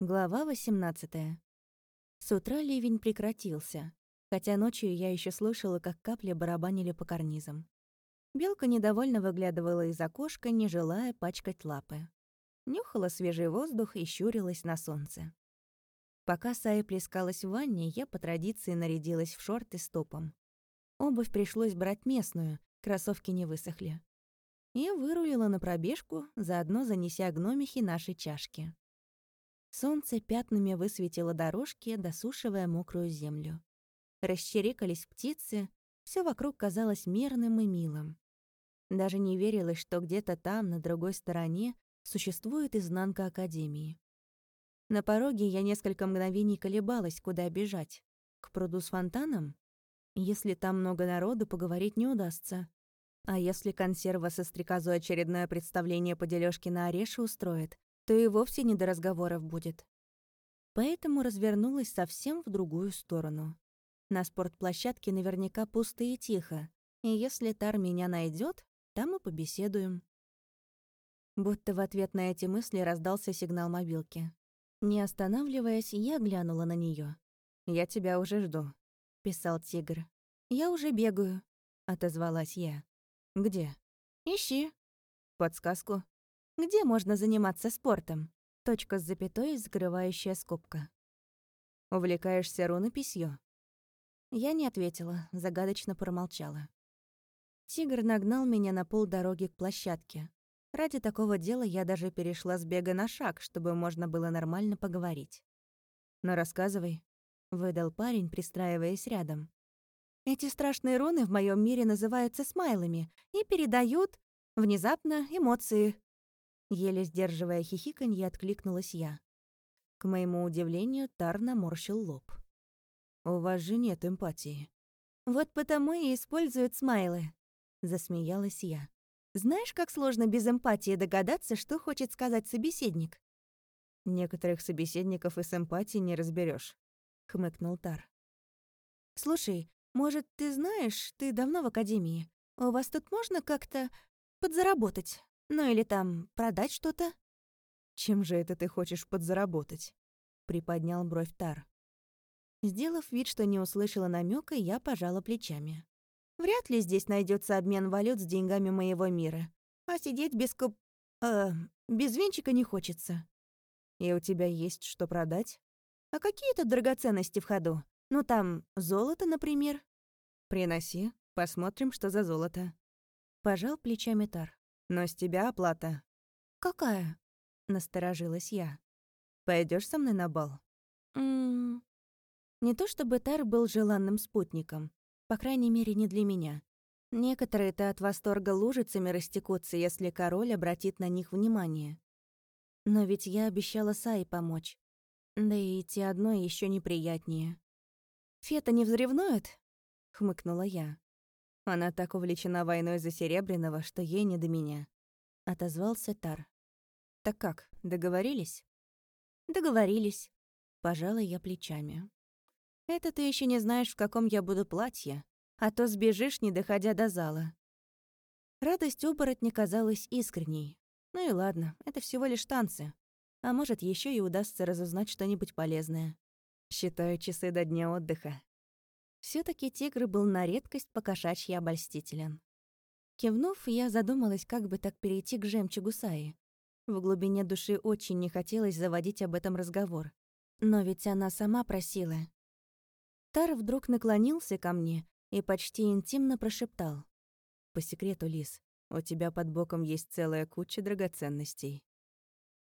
Глава 18. С утра ливень прекратился, хотя ночью я еще слышала, как капли барабанили по карнизам. Белка недовольно выглядывала из окошка, не желая пачкать лапы. Нюхала свежий воздух и щурилась на солнце. Пока Сая плескалась в ванне, я по традиции нарядилась в шорты с топом. Обувь пришлось брать местную, кроссовки не высохли. И вырулила на пробежку, заодно занеся гномихи нашей чашки. Солнце пятнами высветило дорожки, досушивая мокрую землю. Расчерекались птицы, все вокруг казалось мирным и милым. Даже не верилось, что где-то там, на другой стороне, существует изнанка Академии. На пороге я несколько мгновений колебалась, куда бежать. К пруду с фонтаном? Если там много народу, поговорить не удастся. А если консерва со стрекозой очередное представление по дележке на ореши устроит, то и вовсе не до разговоров будет. Поэтому развернулась совсем в другую сторону. На спортплощадке наверняка пусто и тихо, и если Тар меня найдет, там и побеседуем. Будто в ответ на эти мысли раздался сигнал мобилки. Не останавливаясь, я глянула на нее. «Я тебя уже жду», — писал тигр. «Я уже бегаю», — отозвалась я. «Где?» «Ищи». «Подсказку?» Где можно заниматься спортом? Точка с запятой, закрывающая скобка. Увлекаешься рунописью? Я не ответила, загадочно промолчала. Тигр нагнал меня на полдороги к площадке. Ради такого дела я даже перешла с бега на шаг, чтобы можно было нормально поговорить. «Но рассказывай», — выдал парень, пристраиваясь рядом. «Эти страшные руны в моем мире называются смайлами и передают, внезапно, эмоции, Еле сдерживая хихиканье, откликнулась я. К моему удивлению, Тар наморщил лоб. «У вас же нет эмпатии». «Вот потому и используют смайлы», — засмеялась я. «Знаешь, как сложно без эмпатии догадаться, что хочет сказать собеседник?» «Некоторых собеседников и с эмпатией не разберешь, хмыкнул Тар. «Слушай, может, ты знаешь, ты давно в академии. У вас тут можно как-то подзаработать?» Ну или там продать что-то?» «Чем же это ты хочешь подзаработать?» — приподнял бровь Тар. Сделав вид, что не услышала намека, я пожала плечами. «Вряд ли здесь найдется обмен валют с деньгами моего мира. А сидеть без куп... Э, без венчика не хочется». «И у тебя есть что продать?» «А какие тут драгоценности в ходу? Ну там, золото, например». «Приноси, посмотрим, что за золото». Пожал плечами Тар. Но с тебя оплата». «Какая?» — насторожилась я. Пойдешь со мной на бал?» М -м -м. Не то чтобы Тар был желанным спутником, по крайней мере, не для меня. Некоторые-то от восторга лужицами растекутся, если король обратит на них внимание. Но ведь я обещала Саи помочь. Да и идти одной еще неприятнее. «Фета не взревнует?» — хмыкнула я. Она так увлечена войной за Серебряного, что ей не до меня. Отозвался Тар. Так как, договорились? Договорились. Пожала я плечами. Это ты еще не знаешь, в каком я буду платье, а то сбежишь, не доходя до зала. Радость оборотня казалась искренней. Ну и ладно, это всего лишь танцы. А может, еще и удастся разузнать что-нибудь полезное. Считаю часы до дня отдыха все таки тигр был на редкость покошачьи обольстителен. Кивнув, я задумалась, как бы так перейти к жемчугу Саи. В глубине души очень не хотелось заводить об этом разговор. Но ведь она сама просила. Тар вдруг наклонился ко мне и почти интимно прошептал. «По секрету, Лис, у тебя под боком есть целая куча драгоценностей».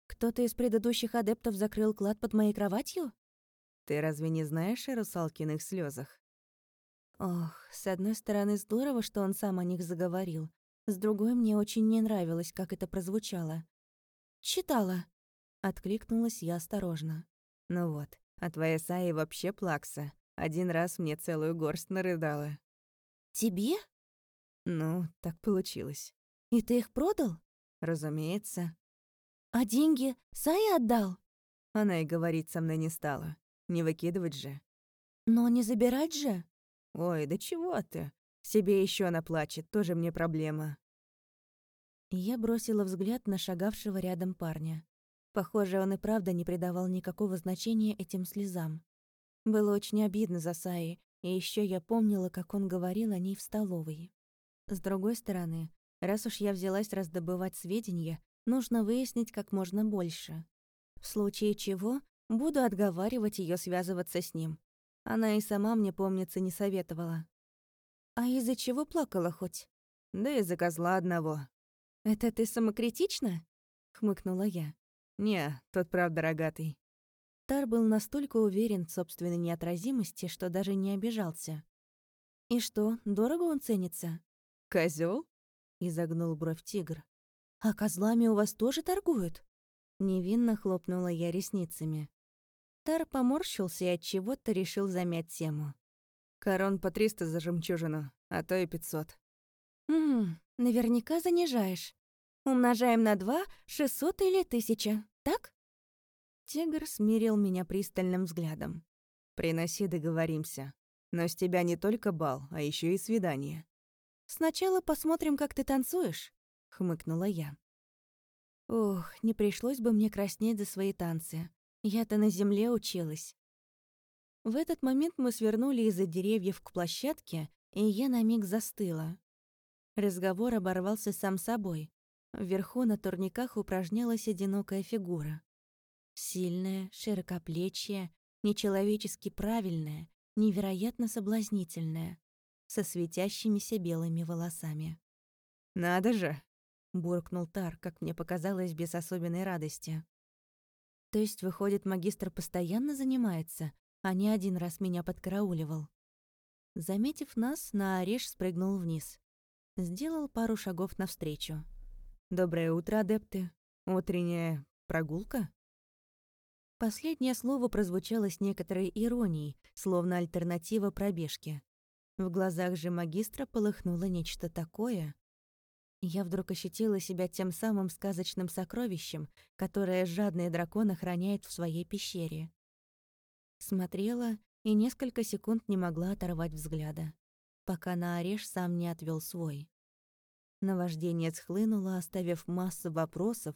«Кто-то из предыдущих адептов закрыл клад под моей кроватью?» «Ты разве не знаешь о русалкиных слезах? Ох, с одной стороны, здорово, что он сам о них заговорил. С другой, мне очень не нравилось, как это прозвучало. «Читала», — откликнулась я осторожно. «Ну вот, а твоя Саи вообще плакса. Один раз мне целую горсть нарыдала». «Тебе?» «Ну, так получилось». «И ты их продал?» «Разумеется». «А деньги Саи отдал?» Она и говорить со мной не стала. Не выкидывать же. «Но не забирать же?» «Ой, да чего ты? Себе еще она плачет, тоже мне проблема». Я бросила взгляд на шагавшего рядом парня. Похоже, он и правда не придавал никакого значения этим слезам. Было очень обидно за Саи, и еще я помнила, как он говорил о ней в столовой. С другой стороны, раз уж я взялась раздобывать сведения, нужно выяснить как можно больше. В случае чего, буду отговаривать ее связываться с ним. Она и сама мне, помнится, не советовала. «А из-за чего плакала хоть?» «Да из-за козла одного». «Это ты самокритична?» — хмыкнула я. «Не, тот правда рогатый». Тар был настолько уверен в собственной неотразимости, что даже не обижался. «И что, дорого он ценится?» Козел? изогнул бровь тигр. «А козлами у вас тоже торгуют?» Невинно хлопнула я ресницами. Тар поморщился и от чего-то решил замять тему. Корон по триста за жемчужину, а то и пятьсот. «Ммм, наверняка занижаешь. Умножаем на два — шестьсот или тысяча, так?» Тигр смирил меня пристальным взглядом. «Приноси, договоримся. Но с тебя не только бал, а еще и свидание». «Сначала посмотрим, как ты танцуешь», — хмыкнула я. Ох, не пришлось бы мне краснеть за свои танцы. Я-то на земле училась. В этот момент мы свернули из-за деревьев к площадке, и я на миг застыла. Разговор оборвался сам собой. Вверху на турниках упражнялась одинокая фигура. Сильная, широкоплечья, нечеловечески правильная, невероятно соблазнительная, со светящимися белыми волосами. «Надо же!» — буркнул Тар, как мне показалось, без особенной радости. То есть, выходит, магистр постоянно занимается, а не один раз меня подкарауливал. Заметив нас, на ореш спрыгнул вниз. Сделал пару шагов навстречу. «Доброе утро, адепты. Утренняя прогулка?» Последнее слово прозвучало с некоторой иронией, словно альтернатива пробежке. В глазах же магистра полыхнуло нечто такое, я вдруг ощутила себя тем самым сказочным сокровищем, которое жадный дракон охраняет в своей пещере. Смотрела и несколько секунд не могла оторвать взгляда, пока на ореш сам не отвел свой. Наваждение схлынуло, оставив массу вопросов,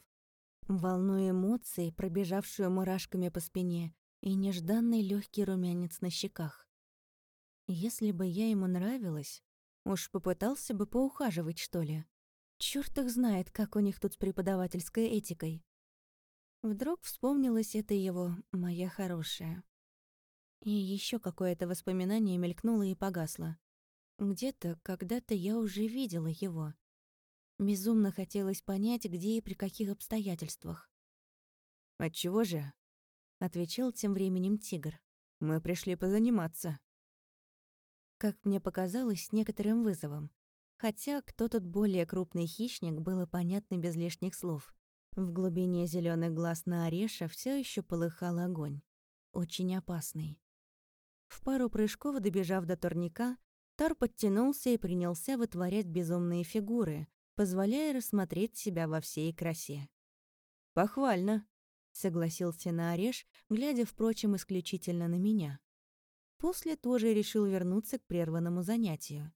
волну эмоций, пробежавшую мурашками по спине, и нежданный легкий румянец на щеках. Если бы я ему нравилась, уж попытался бы поухаживать, что ли. Чёрт их знает, как у них тут с преподавательской этикой. Вдруг вспомнилось это его «моя хорошая». И еще какое-то воспоминание мелькнуло и погасло. Где-то, когда-то я уже видела его. Безумно хотелось понять, где и при каких обстоятельствах. «Отчего же?» — отвечал тем временем тигр. «Мы пришли позаниматься». Как мне показалось, с некоторым вызовом. Хотя кто тут более крупный хищник, было понятно без лишних слов. В глубине зеленых глаз на Ореша все еще полыхал огонь. Очень опасный. В пару прыжков, добежав до турника, Тар подтянулся и принялся вытворять безумные фигуры, позволяя рассмотреть себя во всей красе. «Похвально», — согласился на Ореш, глядя, впрочем, исключительно на меня. После тоже решил вернуться к прерванному занятию.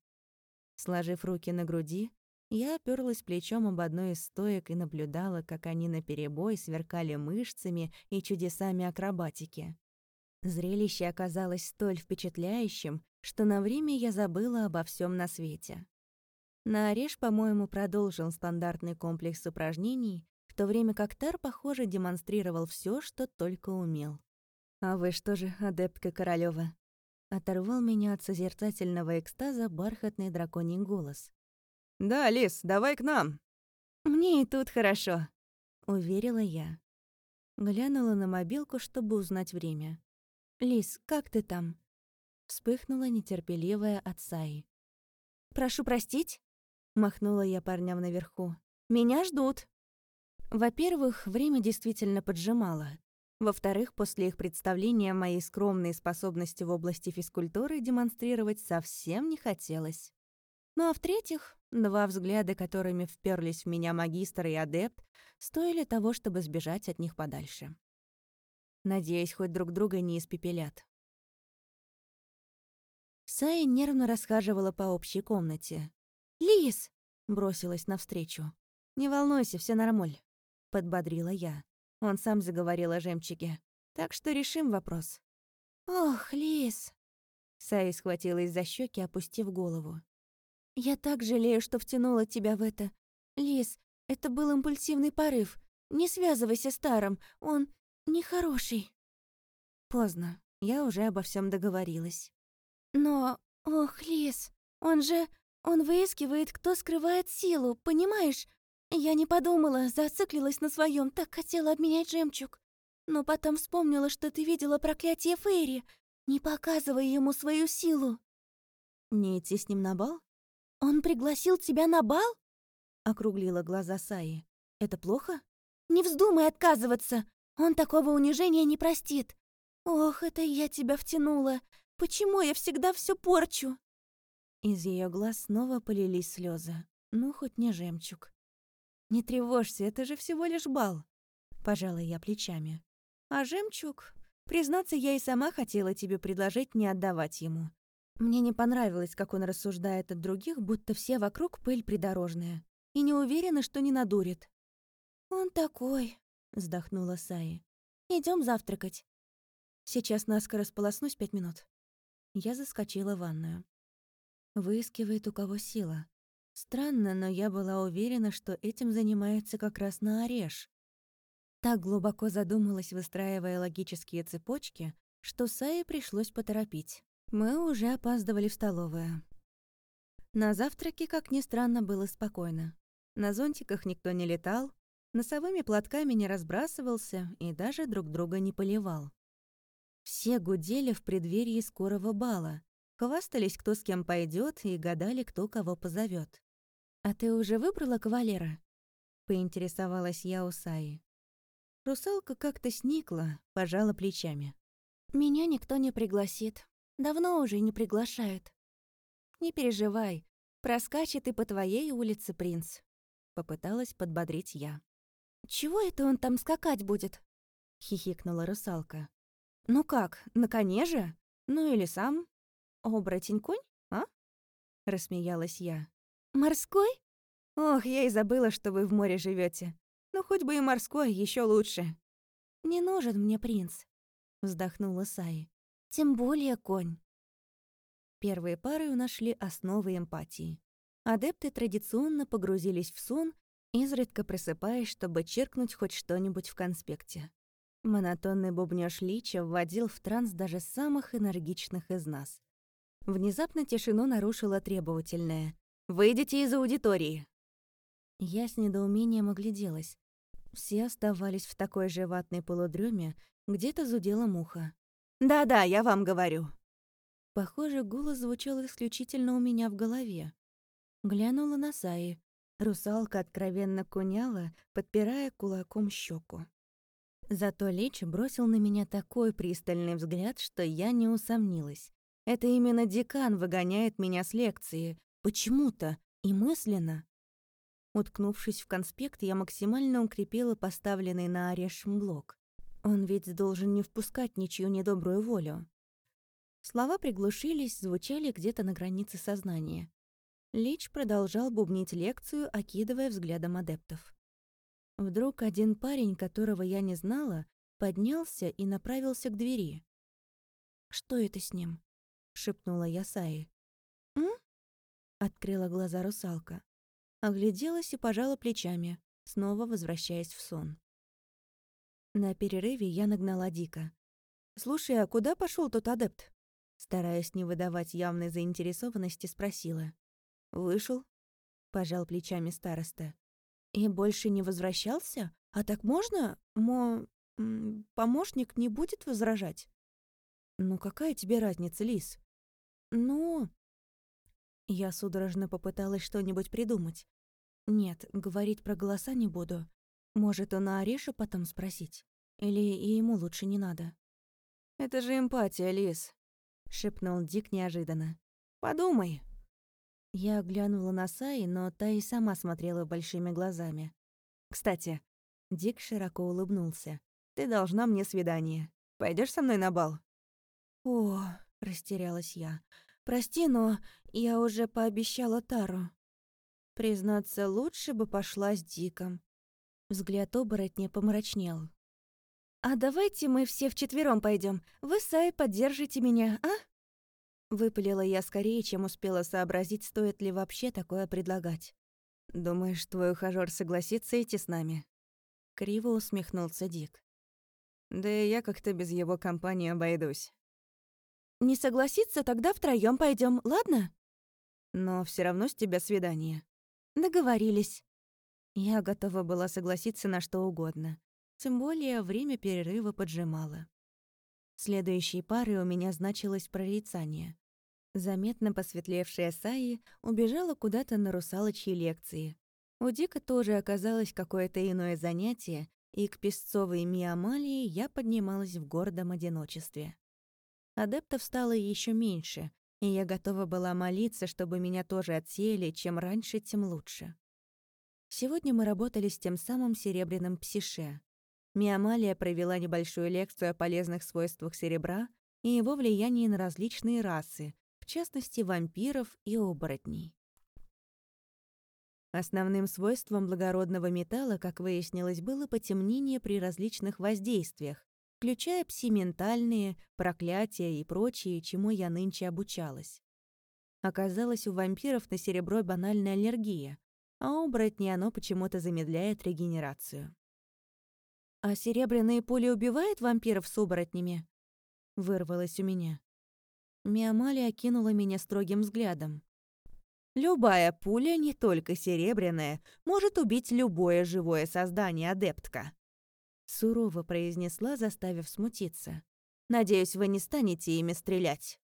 Сложив руки на груди, я оперлась плечом об одну из стоек и наблюдала, как они наперебой сверкали мышцами и чудесами акробатики. Зрелище оказалось столь впечатляющим, что на время я забыла обо всем на свете. На ореш, по-моему, продолжил стандартный комплекс упражнений, в то время как Тар, похоже, демонстрировал все, что только умел. «А вы что же, адептка Королёва?» Оторвал меня от созерцательного экстаза бархатный драконий голос. «Да, Лис, давай к нам!» «Мне и тут хорошо», — уверила я. Глянула на мобилку, чтобы узнать время. «Лис, как ты там?» Вспыхнула нетерпеливая от Саи. «Прошу простить?» — махнула я парням наверху. «Меня ждут!» Во-первых, время действительно поджимало. Во-вторых, после их представления моей скромные способности в области физкультуры демонстрировать совсем не хотелось. Ну а в-третьих, два взгляда, которыми вперлись в меня магистр и адепт, стоили того, чтобы сбежать от них подальше. Надеюсь, хоть друг друга не испепелят. Сая нервно расхаживала по общей комнате. «Лис!» — бросилась навстречу. «Не волнуйся, все нормаль», — подбодрила я. Он сам заговорил о жемчуге. Так что решим вопрос. «Ох, Лис!» Саи схватилась за щеки, опустив голову. «Я так жалею, что втянула тебя в это. Лис, это был импульсивный порыв. Не связывайся с Таром, он нехороший». Поздно, я уже обо всем договорилась. «Но, ох, Лис, он же... Он выискивает, кто скрывает силу, понимаешь? Я не подумала, зациклилась на своем, так хотела обменять жемчуг. Но потом вспомнила, что ты видела проклятие Фейри. Не показывай ему свою силу. Не идти с ним на бал? Он пригласил тебя на бал? Округлила глаза Саи. Это плохо? Не вздумай отказываться. Он такого унижения не простит. Ох, это я тебя втянула. Почему я всегда все порчу? Из ее глаз снова полились слезы. Ну, хоть не жемчуг. «Не тревожься, это же всего лишь бал», — пожала я плечами. «А жемчуг? Признаться, я и сама хотела тебе предложить не отдавать ему. Мне не понравилось, как он рассуждает от других, будто все вокруг пыль придорожная, и не уверена, что не надурит». «Он такой», — вздохнула Саи. Идем завтракать». «Сейчас наскоро сполоснусь пять минут». Я заскочила в ванную. Выискивает, у кого сила. Странно, но я была уверена, что этим занимается как раз на Ореш. Так глубоко задумалась, выстраивая логические цепочки, что Сае пришлось поторопить. Мы уже опаздывали в столовую. На завтраке, как ни странно, было спокойно. На зонтиках никто не летал, носовыми платками не разбрасывался и даже друг друга не поливал. Все гудели в преддверии скорого бала, хвастались, кто с кем пойдет, и гадали, кто кого позовет. «А ты уже выбрала кавалера?» — поинтересовалась я у Саи. Русалка как-то сникла, пожала плечами. «Меня никто не пригласит. Давно уже не приглашают». «Не переживай, проскачет и по твоей улице принц», — попыталась подбодрить я. «Чего это он там скакать будет?» — хихикнула русалка. «Ну как, на коне же? Ну или сам? Оборотень-конь, а?» — рассмеялась я. «Морской?» «Ох, я и забыла, что вы в море живете. Ну, хоть бы и морской, еще лучше». «Не нужен мне принц», — вздохнула Саи. «Тем более конь». Первые пары нашли основы эмпатии. Адепты традиционно погрузились в сон, изредка просыпаясь, чтобы черкнуть хоть что-нибудь в конспекте. Монотонный бубнёж Лича вводил в транс даже самых энергичных из нас. Внезапно тишину нарушила требовательная. Выйдите из аудитории!» Я с недоумением огляделась. Все оставались в такой же ватной полудреме, где-то зудела муха. «Да-да, я вам говорю!» Похоже, голос звучал исключительно у меня в голове. Глянула на Саи. Русалка откровенно куняла, подпирая кулаком щеку. Зато Лич бросил на меня такой пристальный взгляд, что я не усомнилась. Это именно декан выгоняет меня с лекции, Почему-то и мысленно. Уткнувшись в конспект, я максимально укрепила поставленный на орешем блок. Он ведь должен не впускать ничью недобрую волю. Слова приглушились, звучали где-то на границе сознания. Лич продолжал бубнить лекцию, окидывая взглядом адептов. Вдруг один парень, которого я не знала, поднялся и направился к двери. «Что это с ним?» — шепнула я Саи. Открыла глаза русалка. Огляделась и пожала плечами, снова возвращаясь в сон. На перерыве я нагнала Дика. «Слушай, а куда пошел тот адепт?» Стараясь не выдавать явной заинтересованности, спросила. «Вышел?» — пожал плечами староста. «И больше не возвращался? А так можно? Мо... помощник не будет возражать?» «Ну какая тебе разница, Лис?» «Ну...» Я судорожно попыталась что-нибудь придумать. Нет, говорить про голоса не буду. Может, он Ариша потом спросить? Или и ему лучше не надо? «Это же эмпатия, Лис», — шепнул Дик неожиданно. «Подумай». Я оглянула на Саи, но та и сама смотрела большими глазами. «Кстати», — Дик широко улыбнулся, «ты должна мне свидание. Пойдешь со мной на бал?» «О», — растерялась я, Прости, но я уже пообещала Тару. Признаться, лучше бы пошла с Диком. Взгляд оборотня помрачнел. «А давайте мы все вчетвером пойдем. Вы, Сай, поддержите меня, а?» Выпалила я скорее, чем успела сообразить, стоит ли вообще такое предлагать. «Думаешь, твой ухажёр согласится идти с нами?» Криво усмехнулся Дик. «Да и я как-то без его компании обойдусь». «Не согласится, тогда втроём пойдем, ладно?» «Но все равно с тебя свидание». «Договорились». Я готова была согласиться на что угодно. Тем более время перерыва поджимало. Следующей парой у меня значилось прорицание. Заметно посветлевшая Саи убежала куда-то на русалочьи лекции. У Дика тоже оказалось какое-то иное занятие, и к песцовой Миамалии я поднималась в гордом одиночестве. Адептов стало еще меньше, и я готова была молиться, чтобы меня тоже отсеяли, чем раньше, тем лучше. Сегодня мы работали с тем самым серебряным псише. Миамалия провела небольшую лекцию о полезных свойствах серебра и его влиянии на различные расы, в частности, вампиров и оборотней. Основным свойством благородного металла, как выяснилось, было потемнение при различных воздействиях, включая псиментальные, проклятия и прочие, чему я нынче обучалась. Оказалось, у вампиров на серебро банальная аллергия, а у оборотней оно почему-то замедляет регенерацию. «А серебряные пули убивают вампиров с оборотнями?» Вырвалось у меня. Миамали окинула меня строгим взглядом. «Любая пуля, не только серебряная, может убить любое живое создание, адептка», сурово произнесла, заставив смутиться. «Надеюсь, вы не станете ими стрелять».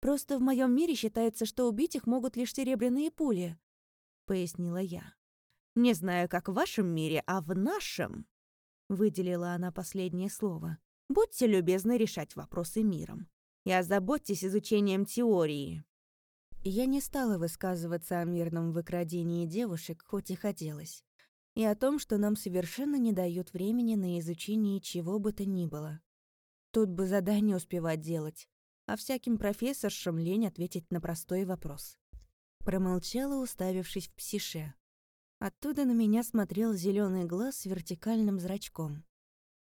«Просто в моем мире считается, что убить их могут лишь серебряные пули», — пояснила я. «Не знаю, как в вашем мире, а в нашем...» Выделила она последнее слово. «Будьте любезны решать вопросы миром. И озаботьтесь изучением теории». Я не стала высказываться о мирном выкрадении девушек, хоть и хотелось. И о том, что нам совершенно не дают времени на изучение чего бы то ни было. Тут бы задание успевать делать, а всяким профессоршам лень ответить на простой вопрос. Промолчала, уставившись в псише. Оттуда на меня смотрел зеленый глаз с вертикальным зрачком.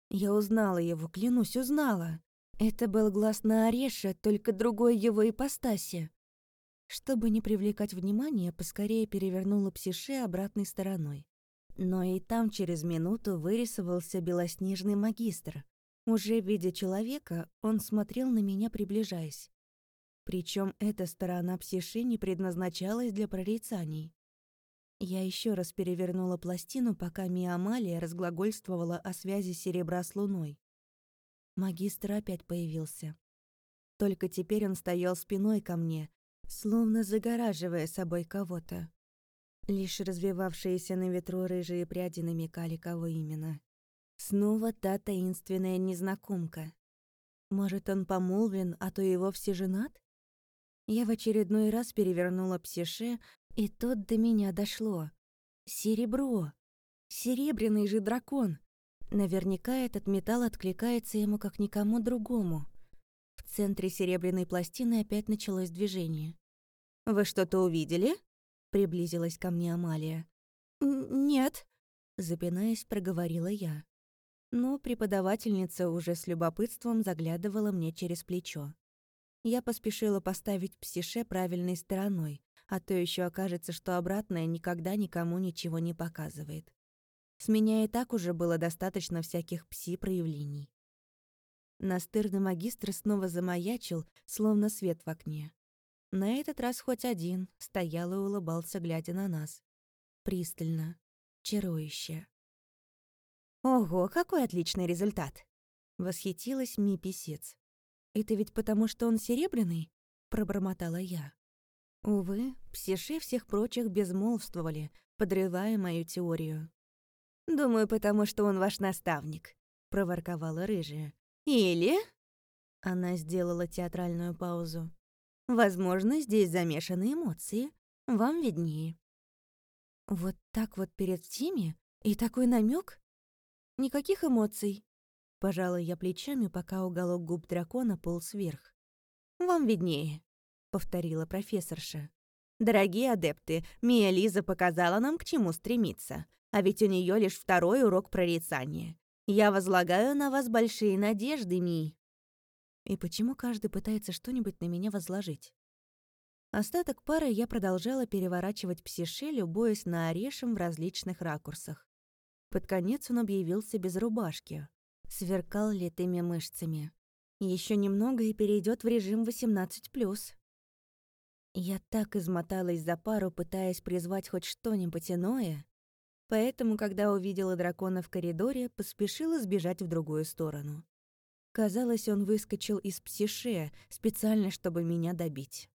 Я узнала его, клянусь, узнала. Это был глаз на Ореше, только другой его ипостаси. Чтобы не привлекать внимания, поскорее перевернула псише обратной стороной. Но и там через минуту вырисовался белоснежный магистр. Уже видя человека, он смотрел на меня, приближаясь. Причем эта сторона псиши не предназначалась для прорицаний. Я еще раз перевернула пластину, пока Миамалия разглагольствовала о связи серебра с луной. Магистр опять появился. Только теперь он стоял спиной ко мне, словно загораживая собой кого-то. Лишь развивавшиеся на ветру рыжие пряди намекали, кого именно. Снова та таинственная незнакомка. Может, он помолвлен, а то и вовсе женат? Я в очередной раз перевернула псише, и тут до меня дошло. Серебро. Серебряный же дракон. Наверняка этот металл откликается ему как никому другому. В центре серебряной пластины опять началось движение. «Вы что-то увидели?» — приблизилась ко мне Амалия. «Нет», — запинаясь, проговорила я. Но преподавательница уже с любопытством заглядывала мне через плечо. Я поспешила поставить псише правильной стороной, а то еще окажется, что обратное никогда никому ничего не показывает. С меня и так уже было достаточно всяких пси-проявлений. Настырный магистр снова замаячил, словно свет в окне. На этот раз хоть один стоял и улыбался, глядя на нас. Пристально, чарующе. «Ого, какой отличный результат!» — восхитилась Ми-писец. «Это ведь потому, что он серебряный?» — пробормотала я. Увы, псиши всех прочих безмолвствовали, подрывая мою теорию. «Думаю, потому что он ваш наставник», — проворковала рыжая. «Или...» Она сделала театральную паузу. «Возможно, здесь замешаны эмоции. Вам виднее». Вот так вот перед всеми? И такой намек? Никаких эмоций. Пожала я плечами, пока уголок губ дракона полз вверх. «Вам виднее», повторила профессорша. Дорогие адепты, Мия Лиза показала нам, к чему стремиться. А ведь у нее лишь второй урок прорицания. Я возлагаю на вас большие надежды, Ми. И почему каждый пытается что-нибудь на меня возложить? Остаток пары я продолжала переворачивать псише, любуясь на орешем в различных ракурсах. Под конец он объявился без рубашки. Сверкал литыми мышцами. Еще немного и перейдет в режим 18+. Я так измоталась за пару, пытаясь призвать хоть что-нибудь иное, поэтому, когда увидела дракона в коридоре, поспешила сбежать в другую сторону. Казалось, он выскочил из псише специально, чтобы меня добить.